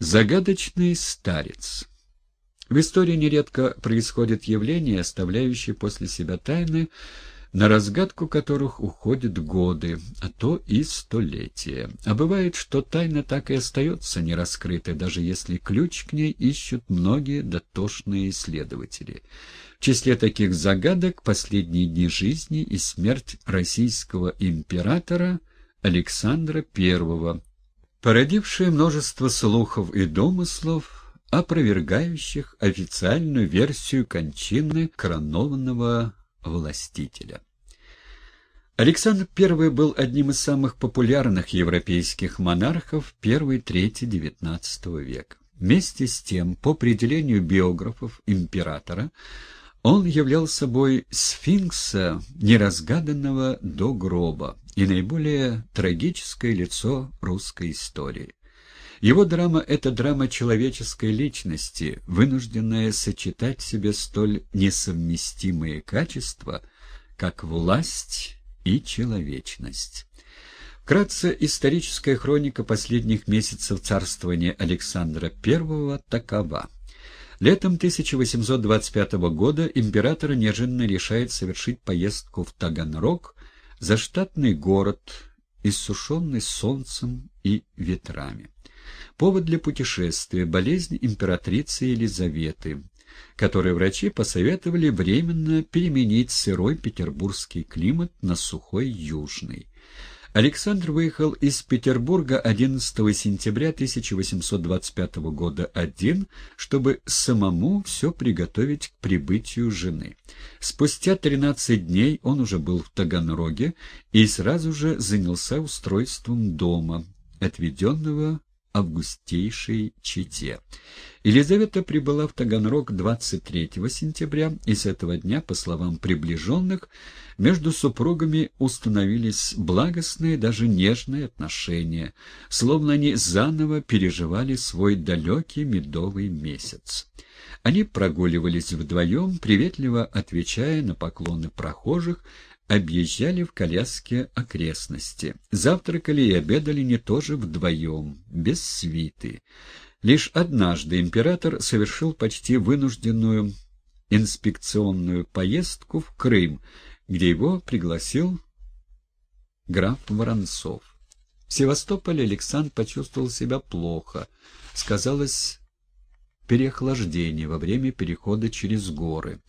Загадочный старец. В истории нередко происходят явления, оставляющие после себя тайны, на разгадку которых уходят годы, а то и столетия. А бывает, что тайна так и остается нераскрытой, даже если ключ к ней ищут многие дотошные исследователи. В числе таких загадок последние дни жизни и смерть российского императора Александра I, породившее множество слухов и домыслов, опровергающих официальную версию кончины коронованного властителя. Александр I был одним из самых популярных европейских монархов первой трети XIX века. Вместе с тем, по определению биографов императора, он являл собой сфинкса, неразгаданного до гроба, и наиболее трагическое лицо русской истории. Его драма — это драма человеческой личности, вынужденная сочетать в себе столь несовместимые качества, как власть и человечность. Вкратце, историческая хроника последних месяцев царствования Александра I такова. Летом 1825 года император неожиданно решает совершить поездку в Таганрог, заштатный город, иссушенный солнцем и ветрами. Повод для путешествия – болезнь императрицы Елизаветы, которой врачи посоветовали временно переменить сырой петербургский климат на сухой южный. Александр выехал из Петербурга 11 сентября 1825 года один, чтобы самому все приготовить к прибытию жены. Спустя 13 дней он уже был в Таганроге и сразу же занялся устройством дома, отведенного августейшей чете. Елизавета прибыла в Таганрог 23 сентября, и с этого дня, по словам приближенных, между супругами установились благостные, даже нежные отношения, словно они заново переживали свой далекий медовый месяц. Они прогуливались вдвоем, приветливо отвечая на поклоны прохожих, объезжали в коляске окрестности. Завтракали и обедали не тоже вдвоем, без свиты. Лишь однажды император совершил почти вынужденную инспекционную поездку в Крым, где его пригласил граф Воронцов. В Севастополе Александр почувствовал себя плохо. Сказалось переохлаждение во время перехода через горы.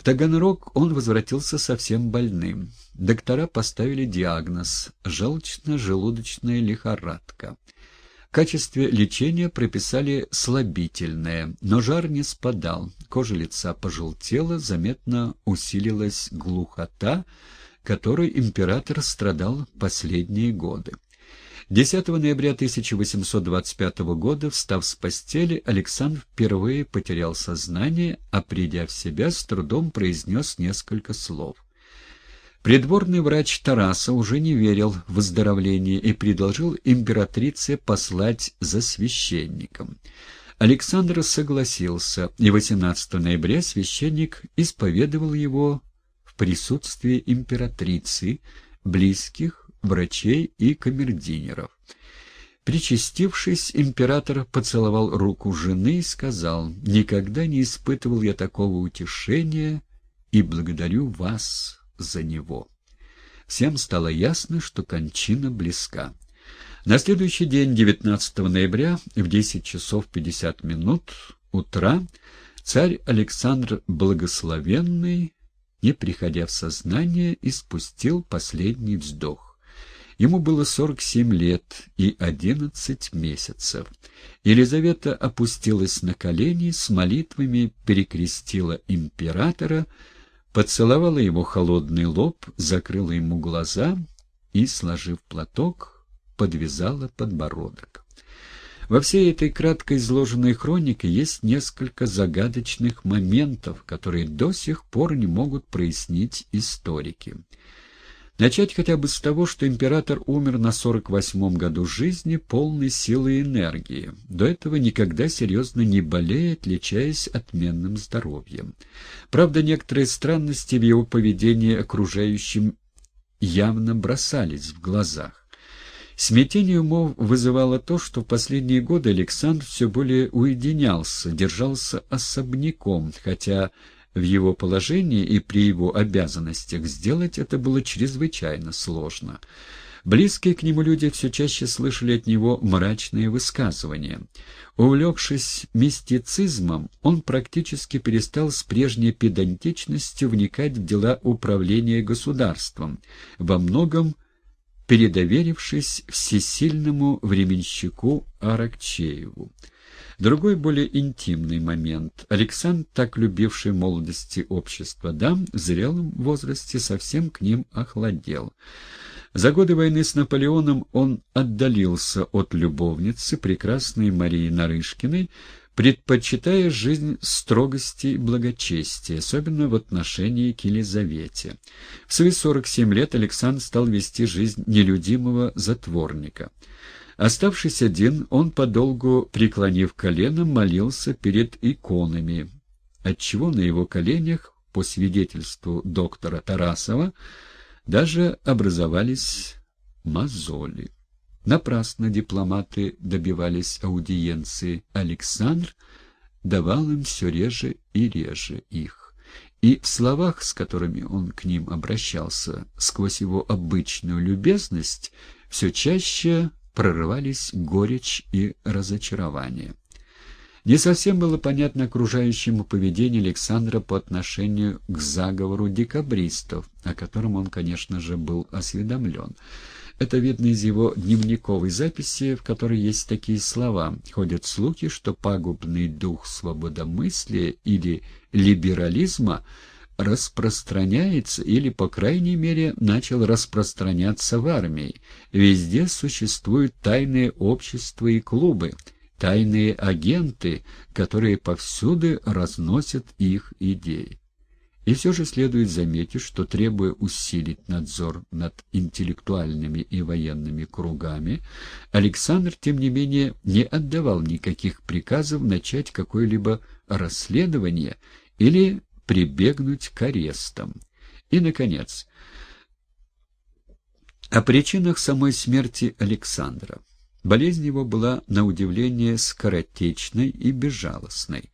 В Таганрог он возвратился совсем больным. Доктора поставили диагноз – желчно-желудочная лихорадка. В качестве лечения прописали слабительное, но жар не спадал, кожа лица пожелтела, заметно усилилась глухота, которой император страдал последние годы. 10 ноября 1825 года, встав с постели, Александр впервые потерял сознание, а придя в себя, с трудом произнес несколько слов. Придворный врач Тараса уже не верил в выздоровление и предложил императрице послать за священником. Александр согласился, и 18 ноября священник исповедовал его в присутствии императрицы, близких, врачей и камердинеров. Причастившись, император поцеловал руку жены и сказал, «Никогда не испытывал я такого утешения и благодарю вас за него». Всем стало ясно, что кончина близка. На следующий день, 19 ноября, в 10 часов 50 минут утра, царь Александр Благословенный, не приходя в сознание, испустил последний вздох. Ему было 47 лет и 11 месяцев. Елизавета опустилась на колени, с молитвами перекрестила императора, поцеловала его холодный лоб, закрыла ему глаза и, сложив платок, подвязала подбородок. Во всей этой кратко изложенной хронике есть несколько загадочных моментов, которые до сих пор не могут прояснить историки. Начать хотя бы с того, что император умер на 48-м году жизни полной силы и энергии. До этого никогда серьезно не болея, отличаясь отменным здоровьем. Правда, некоторые странности в его поведении окружающим явно бросались в глазах. Смятение умов вызывало то, что в последние годы Александр все более уединялся, держался особняком, хотя в его положении и при его обязанностях сделать это было чрезвычайно сложно. Близкие к нему люди все чаще слышали от него мрачные высказывания. Увлекшись мистицизмом, он практически перестал с прежней педантичностью вникать в дела управления государством, во многом передоверившись всесильному временщику Аракчееву. Другой, более интимный момент. Александр, так любивший молодости общества дам, в зрелом возрасте совсем к ним охладел. За годы войны с Наполеоном он отдалился от любовницы, прекрасной Марии Нарышкиной, предпочитая жизнь строгости и благочестия, особенно в отношении к Елизавете. В свои 47 лет Александр стал вести жизнь нелюдимого затворника. Оставшись один, он, подолгу преклонив колено, молился перед иконами, отчего на его коленях, по свидетельству доктора Тарасова, даже образовались мозоли. Напрасно дипломаты добивались аудиенции. Александр давал им все реже и реже их. И в словах, с которыми он к ним обращался, сквозь его обычную любезность, все чаще прорывались горечь и разочарование. Не совсем было понятно окружающему поведение Александра по отношению к заговору декабристов, о котором он, конечно же, был осведомлен. Это видно из его дневниковой записи, в которой есть такие слова. Ходят слухи, что пагубный дух свободомыслия или либерализма распространяется или, по крайней мере, начал распространяться в армии. Везде существуют тайные общества и клубы, тайные агенты, которые повсюду разносят их идеи. И все же следует заметить, что, требуя усилить надзор над интеллектуальными и военными кругами, Александр, тем не менее, не отдавал никаких приказов начать какое-либо расследование или прибегнуть к арестам. И, наконец, о причинах самой смерти Александра. Болезнь его была, на удивление, скоротечной и безжалостной.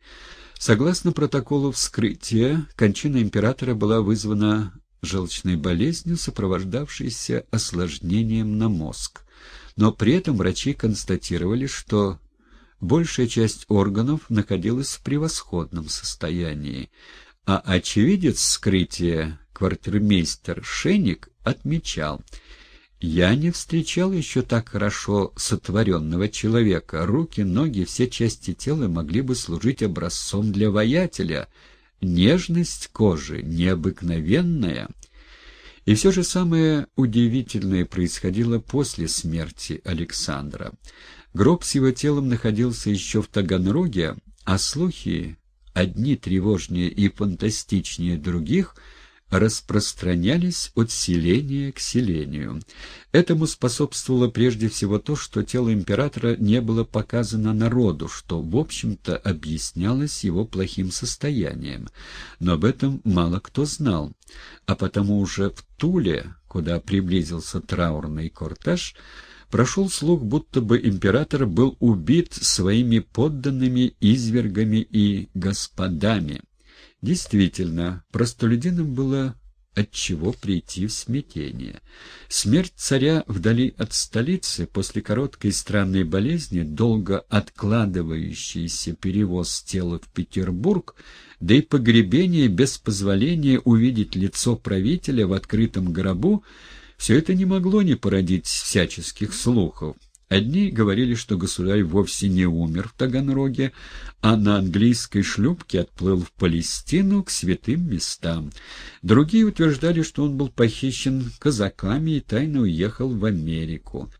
Согласно протоколу вскрытия, кончина императора была вызвана желчной болезнью, сопровождавшейся осложнением на мозг. Но при этом врачи констатировали, что большая часть органов находилась в превосходном состоянии, а очевидец вскрытия, квартирмейстер Шеник, отмечал – я не встречал еще так хорошо сотворенного человека. Руки, ноги, все части тела могли бы служить образцом для воятеля. Нежность кожи необыкновенная. И все же самое удивительное происходило после смерти Александра. Гроб с его телом находился еще в Таганроге, а слухи, одни тревожнее и фантастичнее других — распространялись от селения к селению. Этому способствовало прежде всего то, что тело императора не было показано народу, что, в общем-то, объяснялось его плохим состоянием. Но об этом мало кто знал. А потому уже в Туле, куда приблизился траурный кортеж, прошел слух, будто бы император был убит своими подданными извергами и господами. Действительно, простолюдинам было от чего прийти в смятение. Смерть царя вдали от столицы после короткой странной болезни, долго откладывающийся перевоз тела в Петербург, да и погребение без позволения увидеть лицо правителя в открытом гробу, все это не могло не породить всяческих слухов. Одни говорили, что государь вовсе не умер в Таганроге, а на английской шлюпке отплыл в Палестину к святым местам. Другие утверждали, что он был похищен казаками и тайно уехал в Америку.